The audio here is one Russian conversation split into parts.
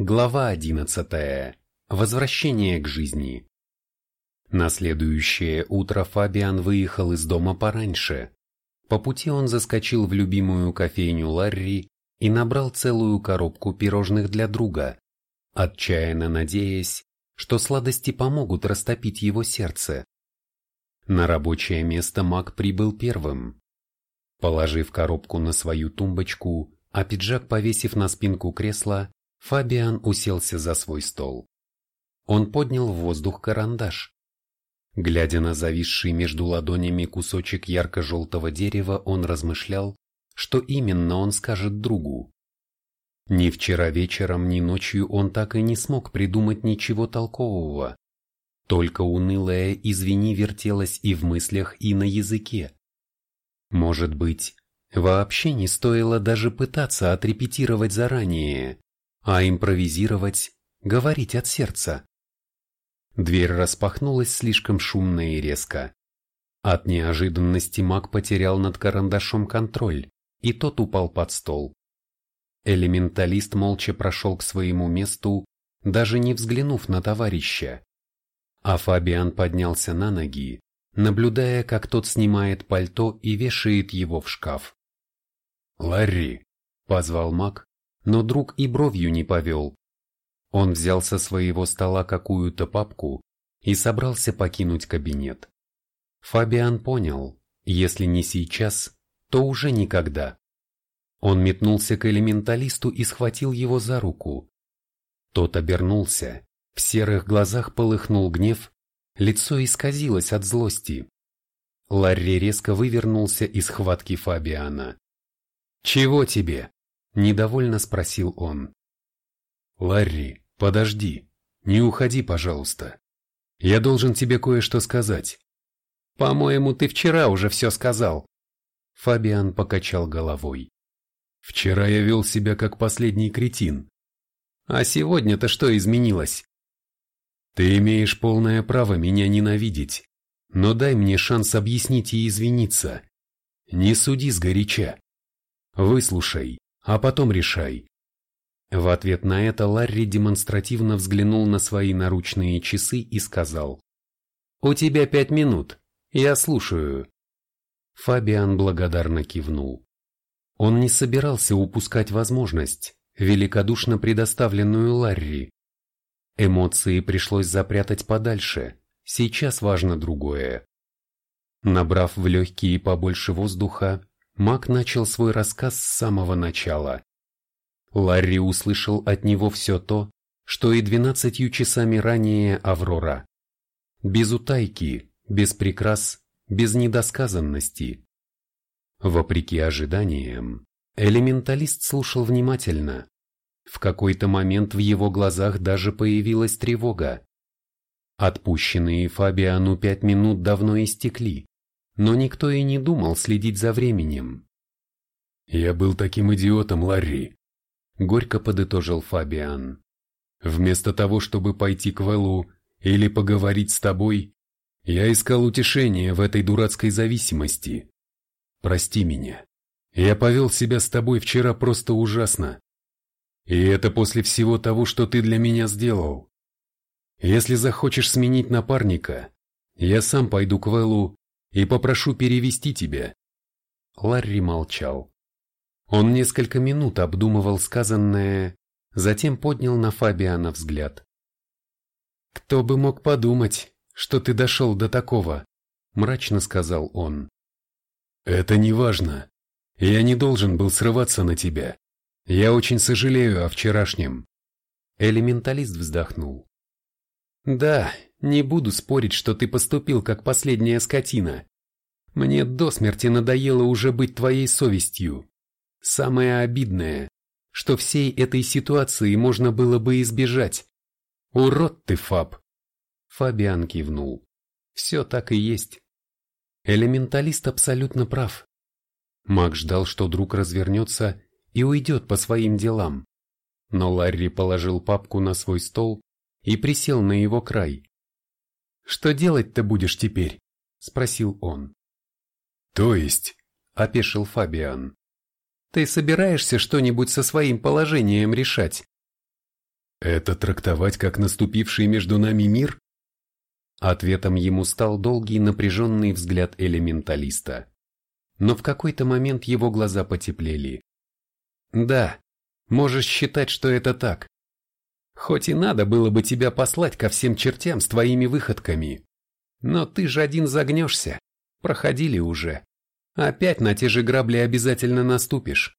Глава 11. Возвращение к жизни. На следующее утро Фабиан выехал из дома пораньше. По пути он заскочил в любимую кофейню Ларри и набрал целую коробку пирожных для друга, отчаянно надеясь, что сладости помогут растопить его сердце. На рабочее место Мак прибыл первым. Положив коробку на свою тумбочку, а пиджак повесив на спинку кресла, Фабиан уселся за свой стол. Он поднял в воздух карандаш. Глядя на зависший между ладонями кусочек ярко-желтого дерева, он размышлял, что именно он скажет другу. Ни вчера вечером, ни ночью он так и не смог придумать ничего толкового. Только унылое «извини» вертелось и в мыслях, и на языке. Может быть, вообще не стоило даже пытаться отрепетировать заранее, а импровизировать, говорить от сердца. Дверь распахнулась слишком шумно и резко. От неожиданности маг потерял над карандашом контроль, и тот упал под стол. Элементалист молча прошел к своему месту, даже не взглянув на товарища. А Фабиан поднялся на ноги, наблюдая, как тот снимает пальто и вешает его в шкаф. «Ларри!» – позвал маг, но друг и бровью не повел. Он взял со своего стола какую-то папку и собрался покинуть кабинет. Фабиан понял, если не сейчас, то уже никогда. Он метнулся к элементалисту и схватил его за руку. Тот обернулся, в серых глазах полыхнул гнев, лицо исказилось от злости. Ларри резко вывернулся из схватки Фабиана. «Чего тебе?» Недовольно спросил он. «Ларри, подожди, не уходи, пожалуйста. Я должен тебе кое-что сказать». «По-моему, ты вчера уже все сказал». Фабиан покачал головой. «Вчера я вел себя как последний кретин. А сегодня-то что изменилось?» «Ты имеешь полное право меня ненавидеть, но дай мне шанс объяснить и извиниться. Не суди сгоряча. Выслушай, а потом решай. В ответ на это Ларри демонстративно взглянул на свои наручные часы и сказал. «У тебя пять минут. Я слушаю». Фабиан благодарно кивнул. Он не собирался упускать возможность, великодушно предоставленную Ларри. Эмоции пришлось запрятать подальше, сейчас важно другое. Набрав в легкие побольше воздуха, Мак начал свой рассказ с самого начала. Ларри услышал от него все то, что и двенадцатью часами ранее Аврора. Без утайки, без прикрас, без недосказанности. Вопреки ожиданиям, элементалист слушал внимательно. В какой-то момент в его глазах даже появилась тревога. Отпущенные Фабиану пять минут давно истекли но никто и не думал следить за временем. «Я был таким идиотом, Ларри», — горько подытожил Фабиан. «Вместо того, чтобы пойти к Вэллу или поговорить с тобой, я искал утешение в этой дурацкой зависимости. Прости меня. Я повел себя с тобой вчера просто ужасно. И это после всего того, что ты для меня сделал. Если захочешь сменить напарника, я сам пойду к Вэллу и попрошу перевести тебя». Ларри молчал. Он несколько минут обдумывал сказанное, затем поднял на Фабиана взгляд. «Кто бы мог подумать, что ты дошел до такого?» – мрачно сказал он. «Это не важно. Я не должен был срываться на тебя. Я очень сожалею о вчерашнем». Элементалист вздохнул. «Да, не буду спорить, что ты поступил как последняя скотина. Мне до смерти надоело уже быть твоей совестью. Самое обидное, что всей этой ситуации можно было бы избежать. Урод ты, Фаб!» Фабиан кивнул. «Все так и есть. Элементалист абсолютно прав. Мак ждал, что друг развернется и уйдет по своим делам. Но Ларри положил папку на свой стол и присел на его край. «Что делать-то будешь теперь?» – спросил он. «То есть?» – опешил Фабиан. «Ты собираешься что-нибудь со своим положением решать?» Это трактовать как наступивший между нами мир? Ответом ему стал долгий напряженный взгляд элементалиста. Но в какой-то момент его глаза потеплели. Да, можешь считать, что это так. Хоть и надо было бы тебя послать ко всем чертям с твоими выходками. Но ты же один загнешься. Проходили уже. Опять на те же грабли обязательно наступишь.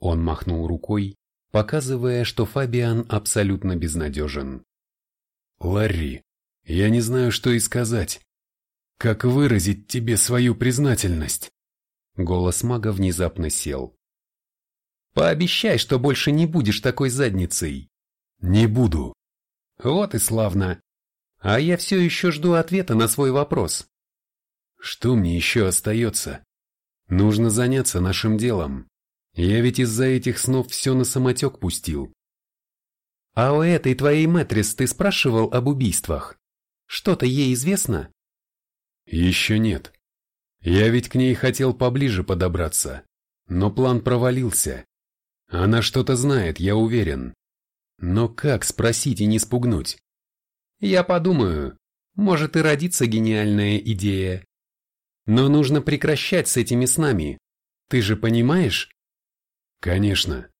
Он махнул рукой, показывая, что Фабиан абсолютно безнадежен. «Ларри, я не знаю, что и сказать. Как выразить тебе свою признательность?» Голос мага внезапно сел. «Пообещай, что больше не будешь такой задницей». «Не буду». «Вот и славно. А я все еще жду ответа на свой вопрос». «Что мне еще остается? Нужно заняться нашим делом. Я ведь из-за этих снов все на самотек пустил. А у этой твоей мэтрис ты спрашивал об убийствах? Что-то ей известно? Еще нет. Я ведь к ней хотел поближе подобраться, но план провалился. Она что-то знает, я уверен. Но как спросить и не спугнуть? Я подумаю, может и родится гениальная идея. Но нужно прекращать с этими снами. Ты же понимаешь? Конечно.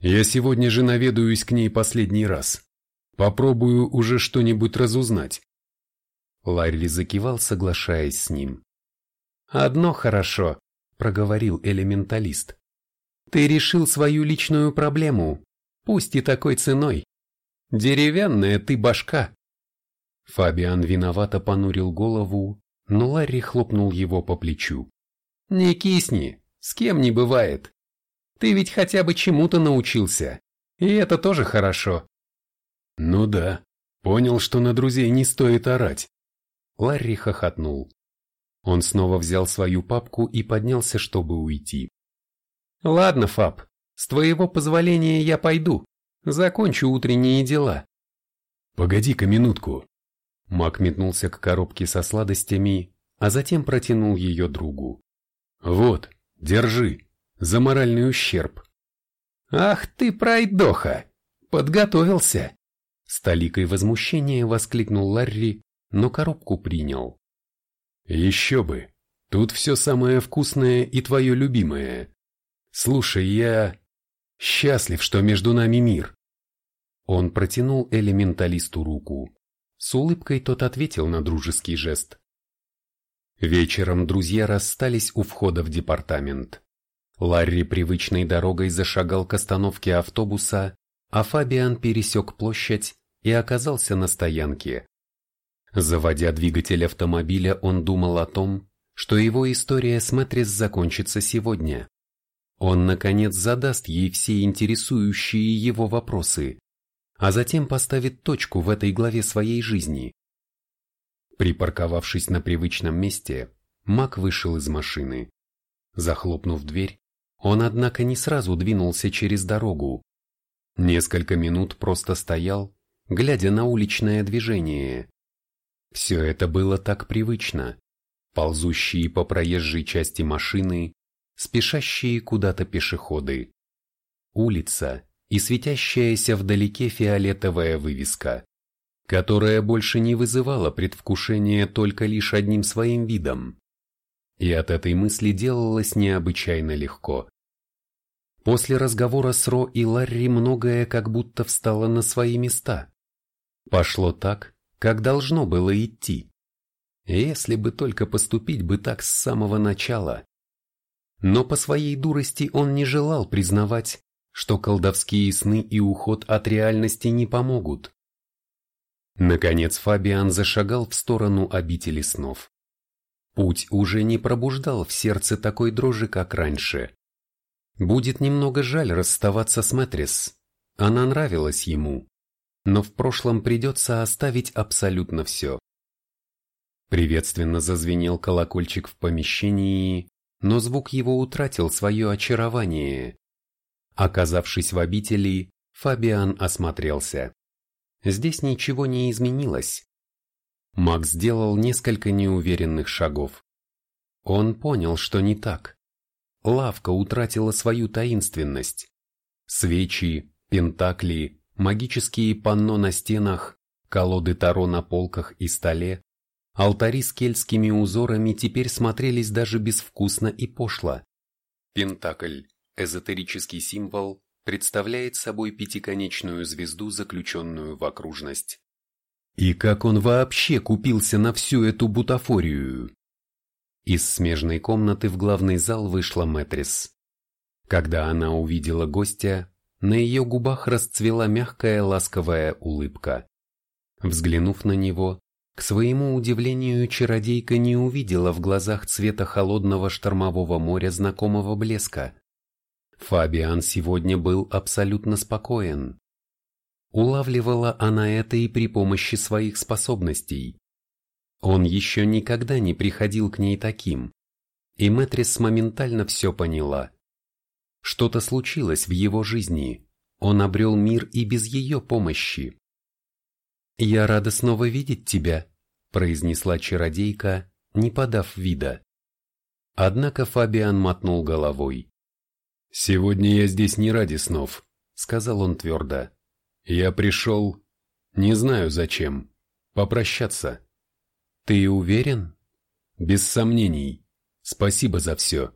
Я сегодня же наведаюсь к ней последний раз. Попробую уже что-нибудь разузнать. Ларри закивал, соглашаясь с ним. «Одно хорошо», — проговорил элементалист. «Ты решил свою личную проблему, пусть и такой ценой. Деревянная ты башка». Фабиан виновато понурил голову, но Ларри хлопнул его по плечу. «Не кисни, с кем не бывает. Ты ведь хотя бы чему-то научился. И это тоже хорошо. Ну да, понял, что на друзей не стоит орать. Ларри хохотнул. Он снова взял свою папку и поднялся, чтобы уйти. Ладно, Фаб, с твоего позволения я пойду. Закончу утренние дела. Погоди-ка минутку. Мак метнулся к коробке со сладостями, а затем протянул ее другу. Вот, держи за моральный ущерб. «Ах ты, пройдоха! Подготовился!» С толикой возмущения воскликнул Ларри, но коробку принял. «Еще бы! Тут все самое вкусное и твое любимое. Слушай, я счастлив, что между нами мир». Он протянул элементалисту руку. С улыбкой тот ответил на дружеский жест. Вечером друзья расстались у входа в департамент. Ларри привычной дорогой зашагал к остановке автобуса, а Фабиан пересек площадь и оказался на стоянке. Заводя двигатель автомобиля, он думал о том, что его история с Мэтрис закончится сегодня. Он, наконец, задаст ей все интересующие его вопросы, а затем поставит точку в этой главе своей жизни. Припарковавшись на привычном месте, Мак вышел из машины. Захлопнув дверь, он, однако, не сразу двинулся через дорогу. Несколько минут просто стоял, глядя на уличное движение. Все это было так привычно. Ползущие по проезжей части машины, спешащие куда-то пешеходы. Улица и светящаяся вдалеке фиолетовая вывеска, которая больше не вызывала предвкушения только лишь одним своим видом. И от этой мысли делалось необычайно легко. После разговора с Ро и Ларри многое как будто встало на свои места. Пошло так, как должно было идти. Если бы только поступить бы так с самого начала. Но по своей дурости он не желал признавать, что колдовские сны и уход от реальности не помогут. Наконец Фабиан зашагал в сторону обители снов. Путь уже не пробуждал в сердце такой дрожи, как раньше. Будет немного жаль расставаться с Мэтрис. Она нравилась ему. Но в прошлом придется оставить абсолютно все. Приветственно зазвенел колокольчик в помещении, но звук его утратил свое очарование. Оказавшись в обители, Фабиан осмотрелся. Здесь ничего не изменилось. Макс сделал несколько неуверенных шагов. Он понял, что не так. Лавка утратила свою таинственность. Свечи, пентакли, магические панно на стенах, колоды Таро на полках и столе, алтари с кельтскими узорами теперь смотрелись даже безвкусно и пошло. Пентакль, эзотерический символ, представляет собой пятиконечную звезду, заключенную в окружность. И как он вообще купился на всю эту бутафорию? Из смежной комнаты в главный зал вышла Мэтрис. Когда она увидела гостя, на ее губах расцвела мягкая ласковая улыбка. Взглянув на него, к своему удивлению чародейка не увидела в глазах цвета холодного штормового моря знакомого блеска. Фабиан сегодня был абсолютно спокоен. Улавливала она это и при помощи своих способностей. Он еще никогда не приходил к ней таким, и Мэтрис моментально все поняла. Что-то случилось в его жизни, он обрел мир и без ее помощи. «Я рада снова видеть тебя», – произнесла чародейка, не подав вида. Однако Фабиан мотнул головой. «Сегодня я здесь не ради снов», — сказал он твердо. «Я пришел... Не знаю зачем. Попрощаться». «Ты уверен?» «Без сомнений. Спасибо за все.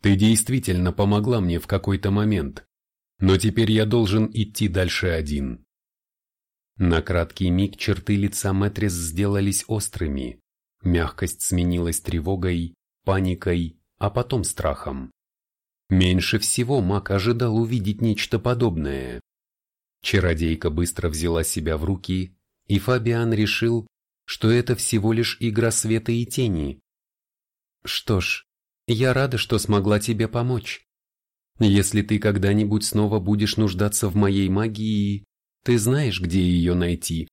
Ты действительно помогла мне в какой-то момент. Но теперь я должен идти дальше один». На краткий миг черты лица Мэтрис сделались острыми. Мягкость сменилась тревогой, паникой, а потом страхом. Меньше всего маг ожидал увидеть нечто подобное. Чародейка быстро взяла себя в руки, и Фабиан решил, что это всего лишь игра света и тени. Что ж, я рада, что смогла тебе помочь. Если ты когда-нибудь снова будешь нуждаться в моей магии, ты знаешь, где ее найти.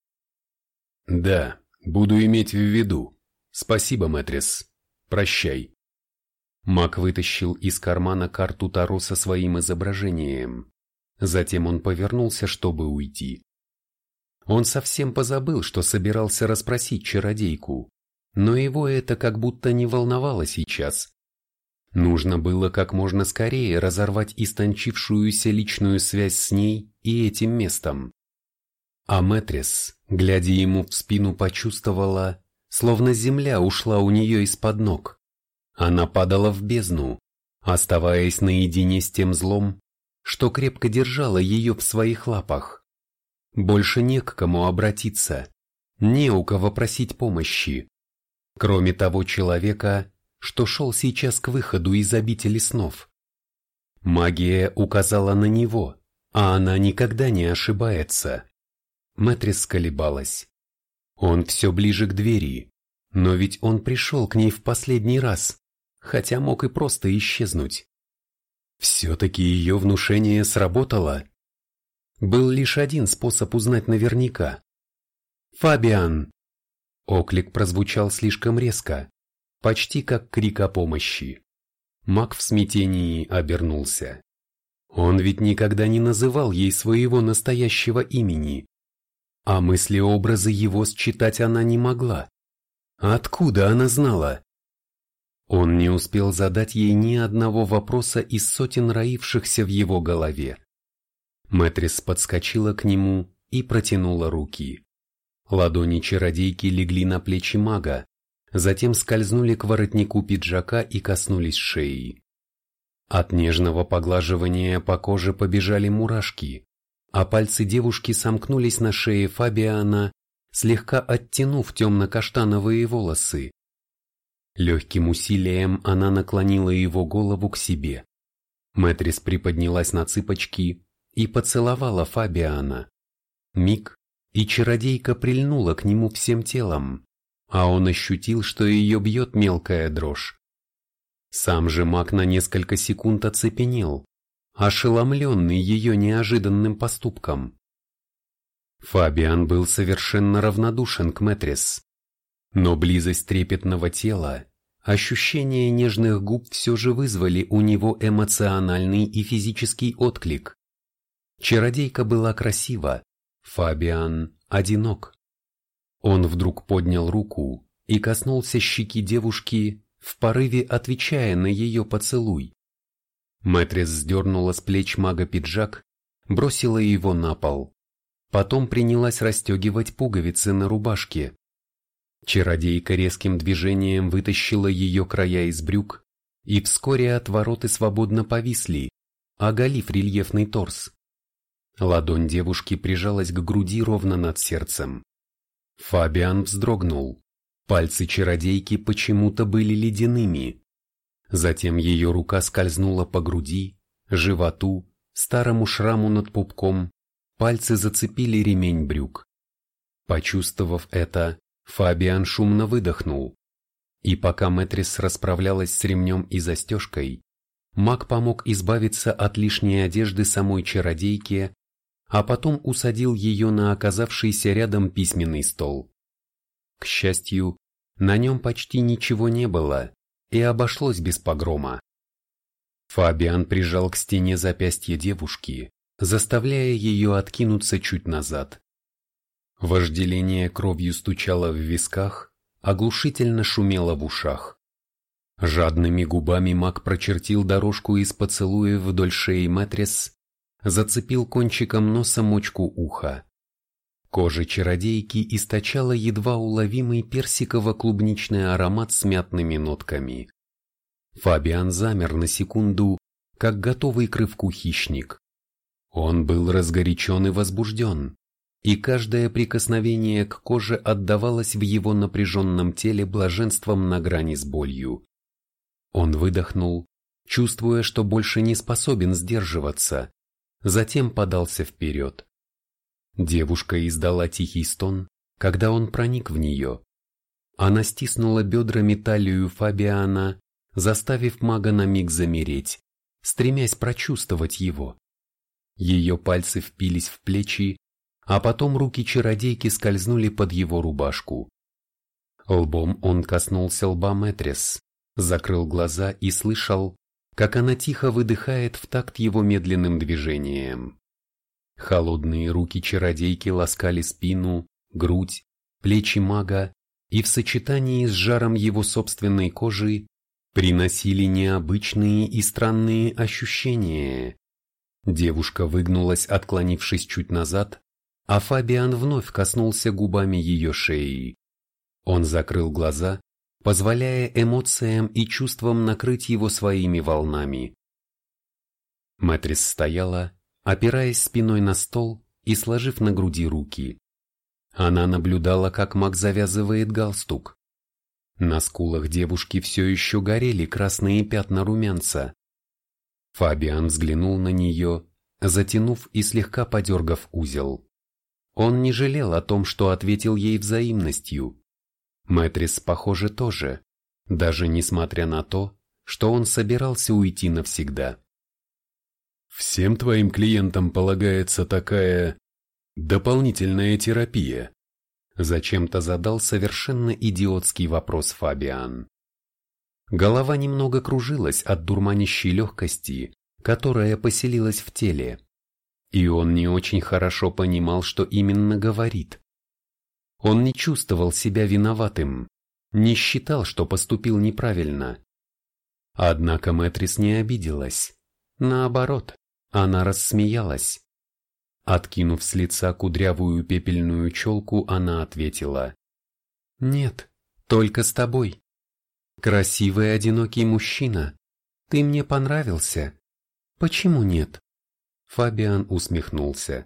Да, буду иметь в виду. Спасибо, Мэтрис. Прощай. Мак вытащил из кармана карту Таро со своим изображением. Затем он повернулся, чтобы уйти. Он совсем позабыл, что собирался расспросить чародейку, но его это как будто не волновало сейчас. Нужно было как можно скорее разорвать истончившуюся личную связь с ней и этим местом. А Мэтрис, глядя ему в спину, почувствовала, словно земля ушла у нее из-под ног. Она падала в бездну, оставаясь наедине с тем злом, что крепко держало ее в своих лапах. Больше не к кому обратиться, не у кого просить помощи, кроме того человека, что шел сейчас к выходу из обители снов. Магия указала на него, а она никогда не ошибается. Мэтрис колебалась. Он все ближе к двери, но ведь он пришел к ней в последний раз хотя мог и просто исчезнуть. Все-таки ее внушение сработало. Был лишь один способ узнать наверняка. «Фабиан!» Оклик прозвучал слишком резко, почти как крик о помощи. Мак в смятении обернулся. Он ведь никогда не называл ей своего настоящего имени. А мысли-образы его считать она не могла. Откуда она знала? Он не успел задать ей ни одного вопроса из сотен роившихся в его голове. Мэтрис подскочила к нему и протянула руки. Ладони чародейки легли на плечи мага, затем скользнули к воротнику пиджака и коснулись шеи. От нежного поглаживания по коже побежали мурашки, а пальцы девушки сомкнулись на шее Фабиана, слегка оттянув темно-каштановые волосы. Легким усилием она наклонила его голову к себе. Мэтрис приподнялась на цыпочки и поцеловала Фабиана. Миг, и чародейка прильнула к нему всем телом, а он ощутил, что ее бьет мелкая дрожь. Сам же маг на несколько секунд оцепенел, ошеломленный ее неожиданным поступком. Фабиан был совершенно равнодушен к Мэтрис, но близость трепетного тела Ощущения нежных губ все же вызвали у него эмоциональный и физический отклик. Чародейка была красива, Фабиан одинок. Он вдруг поднял руку и коснулся щеки девушки, в порыве отвечая на ее поцелуй. Мэтрис сдернула с плеч мага пиджак, бросила его на пол. Потом принялась расстегивать пуговицы на рубашке. Чародейка резким движением вытащила ее края из брюк, и вскоре отвороты свободно повисли, оголив рельефный торс. Ладонь девушки прижалась к груди ровно над сердцем. Фабиан вздрогнул. Пальцы чародейки почему-то были ледяными. Затем ее рука скользнула по груди, животу, старому шраму над пупком, пальцы зацепили ремень брюк. Почувствовав это, Фабиан шумно выдохнул. И пока Мэтрис расправлялась с ремнем и застежкой, маг помог избавиться от лишней одежды самой чародейки, а потом усадил ее на оказавшийся рядом письменный стол. К счастью, на нем почти ничего не было, и обошлось без погрома. Фабиан прижал к стене запястье девушки, заставляя ее откинуться чуть назад. Вожделение кровью стучало в висках, оглушительно шумело в ушах. Жадными губами маг прочертил дорожку из поцелуев вдоль шеи Мэтрис, зацепил кончиком носа мочку уха. Кожа чародейки источала едва уловимый персиково-клубничный аромат с мятными нотками. Фабиан замер на секунду, как готовый к рывку хищник. Он был разгорячен и возбужден, и каждое прикосновение к коже отдавалось в его напряженном теле блаженством на грани с болью. Он выдохнул, чувствуя, что больше не способен сдерживаться, затем подался вперед. Девушка издала тихий стон, когда он проник в нее. Она стиснула бедрами талию Фабиана, заставив мага на миг замереть, стремясь прочувствовать его. Ее пальцы впились в плечи, а потом руки чародейки скользнули под его рубашку. Лбом он коснулся лба Мэтрис, закрыл глаза и слышал, как она тихо выдыхает в такт его медленным движением. Холодные руки чародейки ласкали спину, грудь, плечи мага и в сочетании с жаром его собственной кожи приносили необычные и странные ощущения. Девушка выгнулась, отклонившись чуть назад, а Фабиан вновь коснулся губами ее шеи. Он закрыл глаза, позволяя эмоциям и чувствам накрыть его своими волнами. Мэтрис стояла, опираясь спиной на стол и сложив на груди руки. Она наблюдала, как Мак завязывает галстук. На скулах девушки все еще горели красные пятна румянца. Фабиан взглянул на нее, затянув и слегка подергав узел. Он не жалел о том, что ответил ей взаимностью. Мэтрис, похоже, тоже, даже несмотря на то, что он собирался уйти навсегда. «Всем твоим клиентам полагается такая... дополнительная терапия», Зачем-то задал совершенно идиотский вопрос Фабиан. Голова немного кружилась от дурманящей легкости, которая поселилась в теле. И он не очень хорошо понимал, что именно говорит. Он не чувствовал себя виноватым, не считал, что поступил неправильно. Однако Мэтрис не обиделась. Наоборот, она рассмеялась. Откинув с лица кудрявую пепельную челку, она ответила. «Нет, только с тобой. Красивый одинокий мужчина. Ты мне понравился. Почему нет?» Фабиан усмехнулся.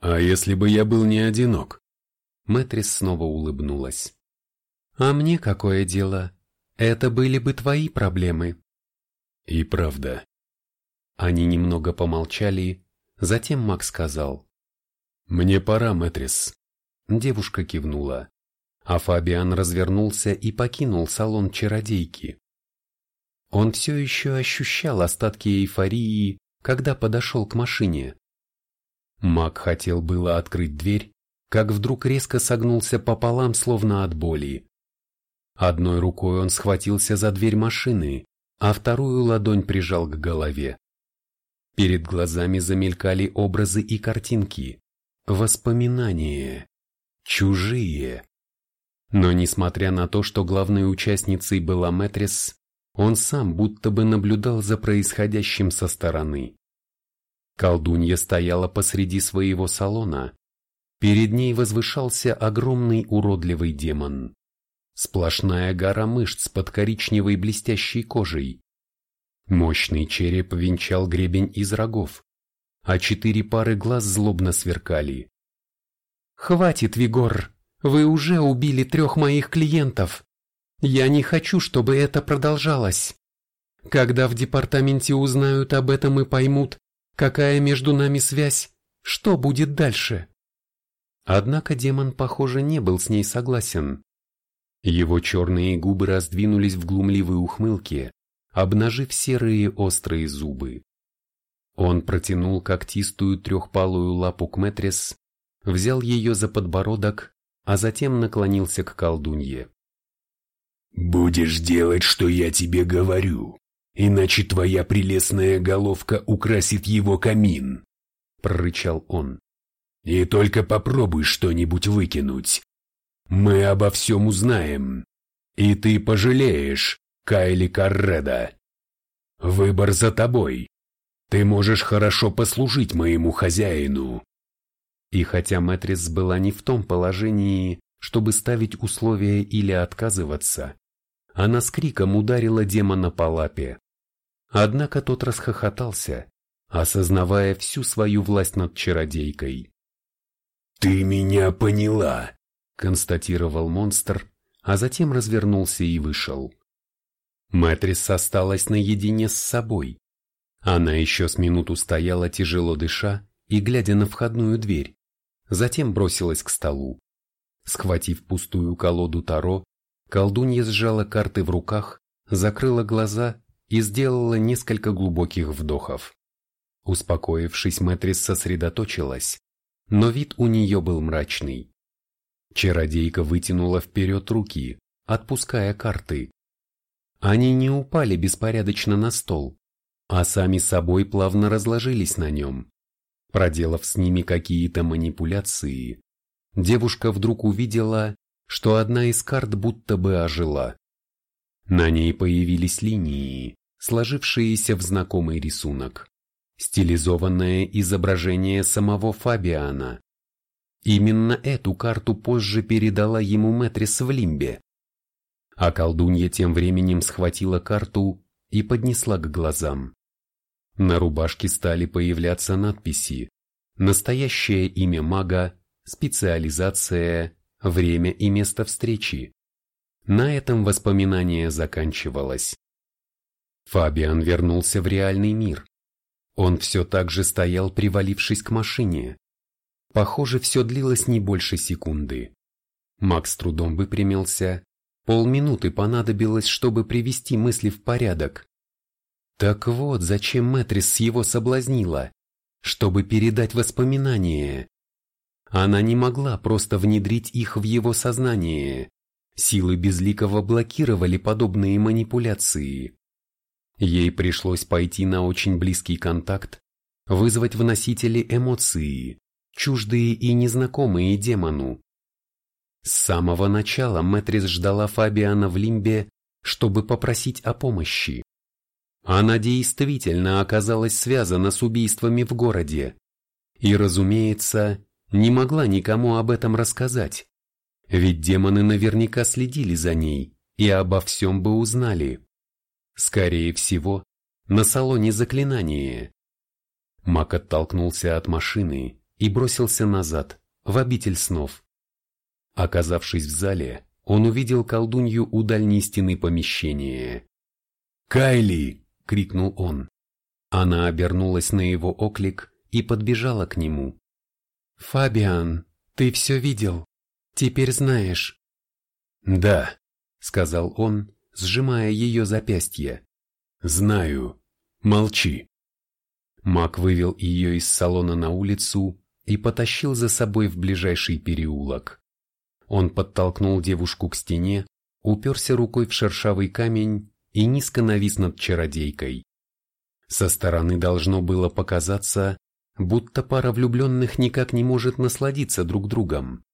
«А если бы я был не одинок?» Мэтрис снова улыбнулась. «А мне какое дело? Это были бы твои проблемы». «И правда». Они немного помолчали, затем Мак сказал. «Мне пора, Мэтрис». Девушка кивнула, а Фабиан развернулся и покинул салон чародейки. Он все еще ощущал остатки эйфории, когда подошел к машине. Мак хотел было открыть дверь, как вдруг резко согнулся пополам, словно от боли. Одной рукой он схватился за дверь машины, а вторую ладонь прижал к голове. Перед глазами замелькали образы и картинки, воспоминания, чужие. Но несмотря на то, что главной участницей была Мэтрис, он сам будто бы наблюдал за происходящим со стороны. Колдунья стояла посреди своего салона, Перед ней возвышался огромный уродливый демон. Сплошная гора мышц под коричневой блестящей кожей. Мощный череп венчал гребень из рогов, а четыре пары глаз злобно сверкали. «Хватит, Вигор! Вы уже убили трех моих клиентов! Я не хочу, чтобы это продолжалось! Когда в департаменте узнают об этом и поймут, какая между нами связь, что будет дальше?» Однако демон, похоже, не был с ней согласен. Его черные губы раздвинулись в глумливой ухмылке, обнажив серые острые зубы. Он протянул когтистую трехпалую лапу к Мэтрис, взял ее за подбородок, а затем наклонился к колдунье. «Будешь делать, что я тебе говорю, иначе твоя прелестная головка украсит его камин», — прорычал он. «И только попробуй что-нибудь выкинуть, мы обо всем узнаем. И ты пожалеешь, Кайли Карреда. Выбор за тобой. Ты можешь хорошо послужить моему хозяину. И хотя Мэтрис была не в том положении, чтобы ставить условия или отказываться, она с криком ударила демона по лапе. Однако тот расхохотался, осознавая всю свою власть над чародейкой. «Ты меня поняла!» констатировал монстр, а затем развернулся и вышел. Мэтрис осталась наедине с собой. Она еще с минуту стояла тяжело дыша и глядя на входную дверь, затем бросилась к столу. Схватив пустую колоду Таро, колдунья сжала карты в руках, закрыла глаза и сделала несколько глубоких вдохов. Успокоившись, Мэтрис сосредоточилась, но вид у нее был мрачный. Чародейка вытянула вперед руки, отпуская карты. Они не упали беспорядочно на стол, а сами собой плавно разложились на нем. Проделав с ними какие-то манипуляции, девушка вдруг увидела, что одна из карт будто бы ожила. На ней появились линии, сложившиеся в знакомый рисунок. Стилизованное изображение самого Фабиана, Именно эту карту позже передала ему Мэтрис в Лимбе. А колдунья тем временем схватила карту и поднесла к глазам. На рубашке стали появляться надписи «Настоящее имя мага», «Специализация», «Время и место встречи». На этом воспоминание заканчивалось. Фабиан вернулся в реальный мир. Он все так же стоял, привалившись к машине. Похоже, все длилось не больше секунды. Макс трудом выпрямился. Полминуты понадобилось, чтобы привести мысли в порядок. Так вот, зачем Мэтрис его соблазнила? Чтобы передать воспоминания. Она не могла просто внедрить их в его сознание. Силы Безликого блокировали подобные манипуляции. Ей пришлось пойти на очень близкий контакт, вызвать в носителе эмоции чуждые и незнакомые демону. С самого начала Мэтрис ждала Фабиана в Лимбе, чтобы попросить о помощи. Она действительно оказалась связана с убийствами в городе. И, разумеется, не могла никому об этом рассказать. Ведь демоны наверняка следили за ней и обо всем бы узнали. Скорее всего, на салоне заклинания. Мак оттолкнулся от машины и бросился назад, в обитель снов. Оказавшись в зале, он увидел колдунью у дальней стены помещения. «Кайли!» — крикнул он. Она обернулась на его оклик и подбежала к нему. «Фабиан, ты все видел? Теперь знаешь». «Да», — сказал он, сжимая ее запястье. «Знаю. Молчи». Мак вывел ее из салона на улицу и потащил за собой в ближайший переулок. Он подтолкнул девушку к стене, уперся рукой в шершавый камень и низко навис над чародейкой. Со стороны должно было показаться, будто пара влюбленных никак не может насладиться друг другом.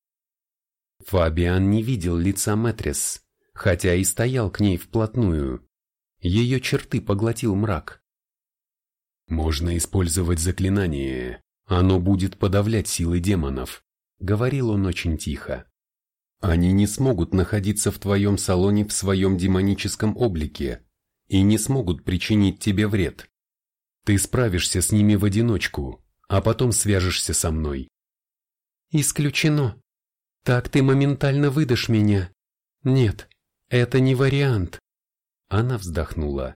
Фабиан не видел лица Мэтрис, хотя и стоял к ней вплотную. Ее черты поглотил мрак. «Можно использовать заклинание», оно будет подавлять силы демонов, говорил он очень тихо. Они не смогут находиться в твоем салоне в своем демоническом облике и не смогут причинить тебе вред. Ты справишься с ними в одиночку, а потом свяжешься со мной. Исключено. Так ты моментально выдашь меня. Нет, это не вариант. Она вздохнула.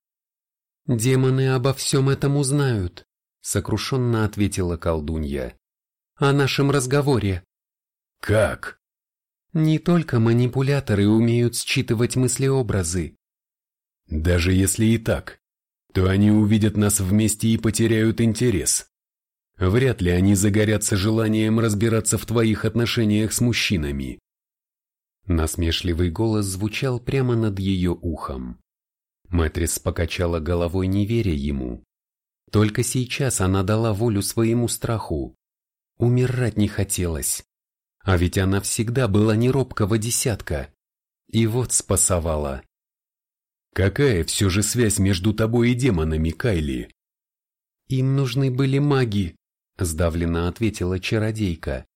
Демоны обо всем этом узнают, сокрушенно ответила колдунья. О нашем разговоре. Как? Не только манипуляторы умеют считывать мыслеобразы. Даже если и так, то они увидят нас вместе и потеряют интерес. Вряд ли они загорятся желанием разбираться в твоих отношениях с мужчинами. Насмешливый голос звучал прямо над ее ухом. Мэтрис покачала головой, не веря ему. Только сейчас она дала волю своему страху. Умирать не хотелось. А ведь она всегда была не робкого десятка. И вот спасовала. Какая все же связь между тобой и демонами, Кайли? Им нужны были маги, сдавленно ответила чародейка.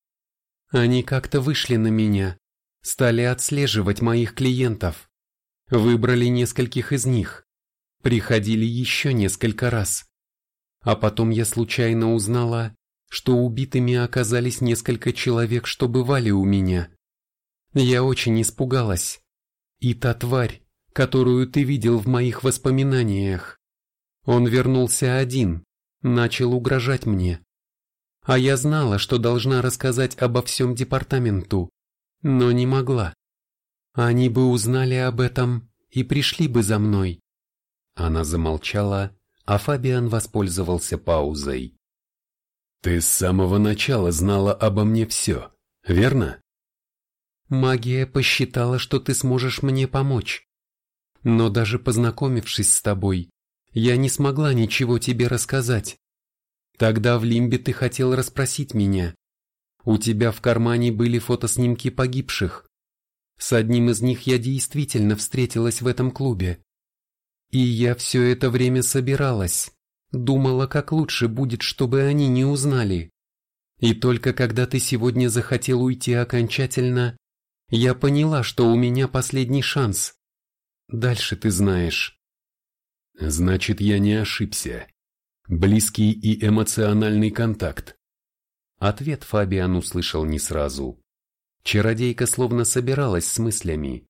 Они как-то вышли на меня, стали отслеживать моих клиентов. Выбрали нескольких из них. Приходили еще несколько раз. А потом я случайно узнала, что убитыми оказались несколько человек, что бывали у меня. Я очень испугалась. И та тварь, которую ты видел в моих воспоминаниях. Он вернулся один, начал угрожать мне. А я знала, что должна рассказать обо всем департаменту, но не могла. Они бы узнали об этом и пришли бы за мной. Она замолчала, а Фабиан воспользовался паузой. «Ты с самого начала знала обо мне все, верно?» «Магия посчитала, что ты сможешь мне помочь. Но даже познакомившись с тобой, я не смогла ничего тебе рассказать. Тогда в Лимбе ты хотел расспросить меня. У тебя в кармане были фотоснимки погибших. С одним из них я действительно встретилась в этом клубе. И я все это время собиралась, думала, как лучше будет, чтобы они не узнали. И только когда ты сегодня захотел уйти окончательно, я поняла, что у меня последний шанс. Дальше ты знаешь. Значит, я не ошибся. Близкий и эмоциональный контакт. Ответ Фабиан услышал не сразу. Чародейка словно собиралась с мыслями.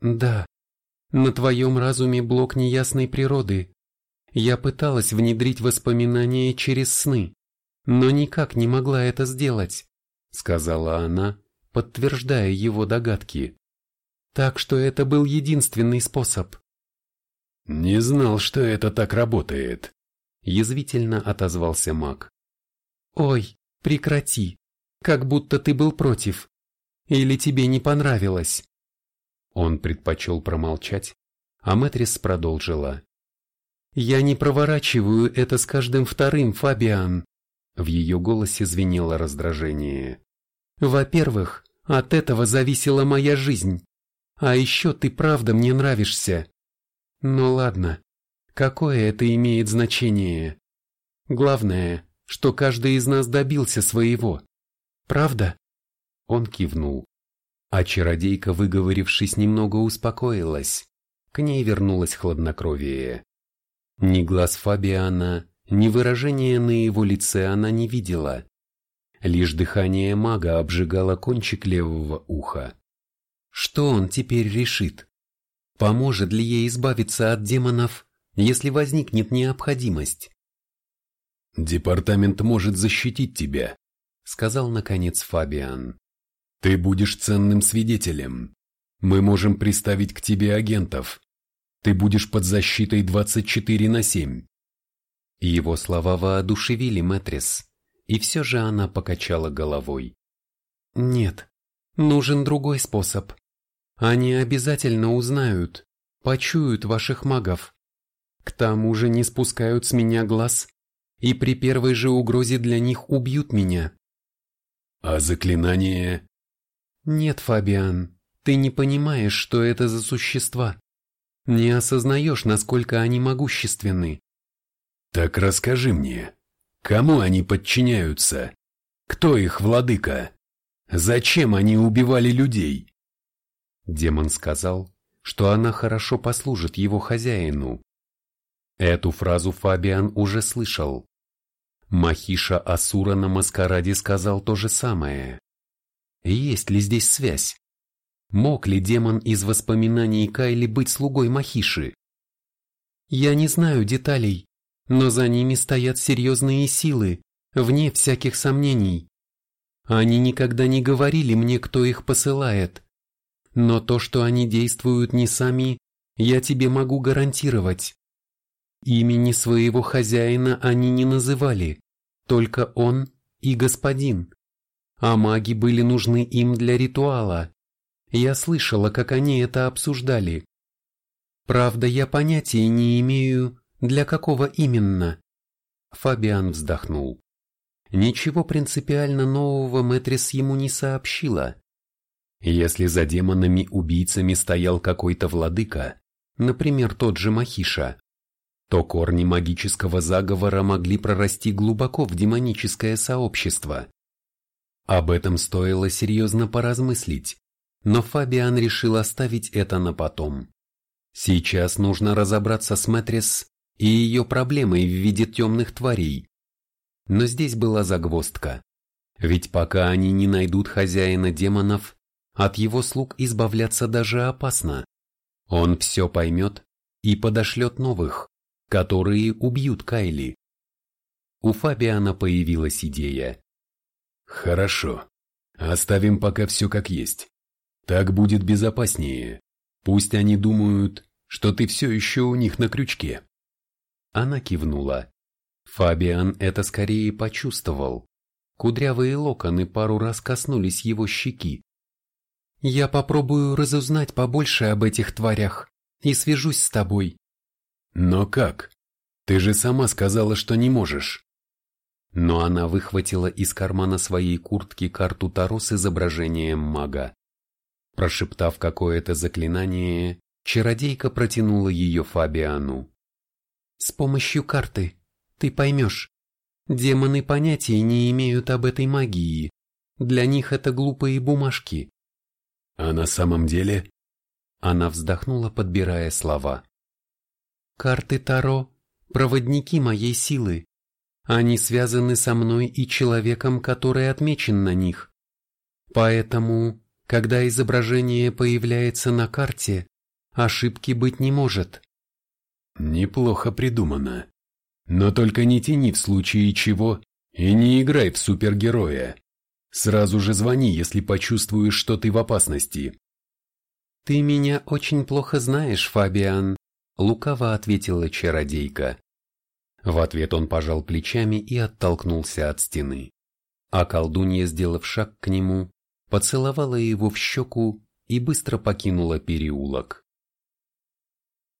Да, на твоем разуме блок неясной природы. Я пыталась внедрить воспоминания через сны, но никак не могла это сделать, сказала она, подтверждая его догадки. Так что это был единственный способ. «Не знал, что это так работает», — язвительно отозвался маг. «Ой, прекрати, как будто ты был против. Или тебе не понравилось?» Он предпочел промолчать, а Мэтрис продолжила. «Я не проворачиваю это с каждым вторым, Фабиан». В ее голосе звенело раздражение. «Во-первых, от этого зависела моя жизнь. А еще ты правда мне нравишься. Ну ладно, какое это имеет значение? Главное, что каждый из нас добился своего. Правда? Он кивнул. А чародейка, выговорившись, немного успокоилась. К ней вернулось хладнокровие. Ни глаз Фабиана, ни выражения на его лице она не видела. Лишь дыхание мага обжигало кончик левого уха. Что он теперь решит? Поможет ли ей избавиться от демонов, если возникнет необходимость? «Департамент может защитить тебя», — сказал наконец Фабиан. «Ты будешь ценным свидетелем. Мы можем приставить к тебе агентов. Ты будешь под защитой 24 на 7». Его слова воодушевили Мэтрис, и все же она покачала головой. «Нет, нужен другой способ. Они обязательно узнают, почуют ваших магов. К тому же не спускают с меня глаз, и при первой же угрозе для них убьют меня. А заклинание? Нет, Фабиан, ты не понимаешь, что это за существа. Не осознаешь, насколько они могущественны. Так расскажи мне, кому они подчиняются? Кто их владыка? Зачем они убивали людей? Демон сказал, что она хорошо послужит его хозяину. Эту фразу Фабиан уже слышал. Махиша Асура на маскараде сказал то же самое. Есть ли здесь связь? Мог ли демон из воспоминаний Кайли быть слугой Махиши? Я не знаю деталей, но за ними стоят серьезные силы, вне всяких сомнений. Они никогда не говорили мне, кто их посылает. Но то, что они действуют не сами, я тебе могу гарантировать. Имени своего хозяина они не называли, только он и господин. А маги были нужны им для ритуала. Я слышала, как они это обсуждали. Правда, я понятия не имею, для какого именно. Фабиан вздохнул. Ничего принципиально нового Мэтрис ему не сообщила. Если за демонами-убийцами стоял какой-то владыка, например, тот же Махиша, то корни магического заговора могли прорасти глубоко в демоническое сообщество. Об этом стоило серьезно поразмыслить, но Фабиан решил оставить это на потом. Сейчас нужно разобраться с Мэтрис и ее проблемой в виде темных тварей. Но здесь была загвоздка. Ведь пока они не найдут хозяина демонов, от его слуг избавляться даже опасно. Он все поймет и подошлет новых, которые убьют Кайли. У Фабиана появилась идея. Хорошо, оставим пока все как есть. Так будет безопаснее. Пусть они думают, что ты все еще у них на крючке. Она кивнула. Фабиан это скорее почувствовал. Кудрявые локоны пару раз коснулись его щеки. «Я попробую разузнать побольше об этих тварях и свяжусь с тобой». «Но как? Ты же сама сказала, что не можешь». Но она выхватила из кармана своей куртки карту Таро с изображением мага. Прошептав какое-то заклинание, чародейка протянула ее Фабиану. «С помощью карты ты поймешь. Демоны понятия не имеют об этой магии. Для них это глупые бумажки». «А на самом деле?» Она вздохнула, подбирая слова. «Карты Таро – проводники моей силы. Они связаны со мной и человеком, который отмечен на них. Поэтому когда изображение появляется на карте, ошибки быть не может. Неплохо придумано. Но только не тяни в случае чего и не играй в супергероя. Сразу же звони, если почувствуешь, что ты в опасности. Ты меня очень плохо знаешь, Фабиан, лукаво ответила чародейка. В ответ он пожал плечами и оттолкнулся от стены. А колдунья, сделав шаг к нему, поцеловала его в щеку и быстро покинула переулок.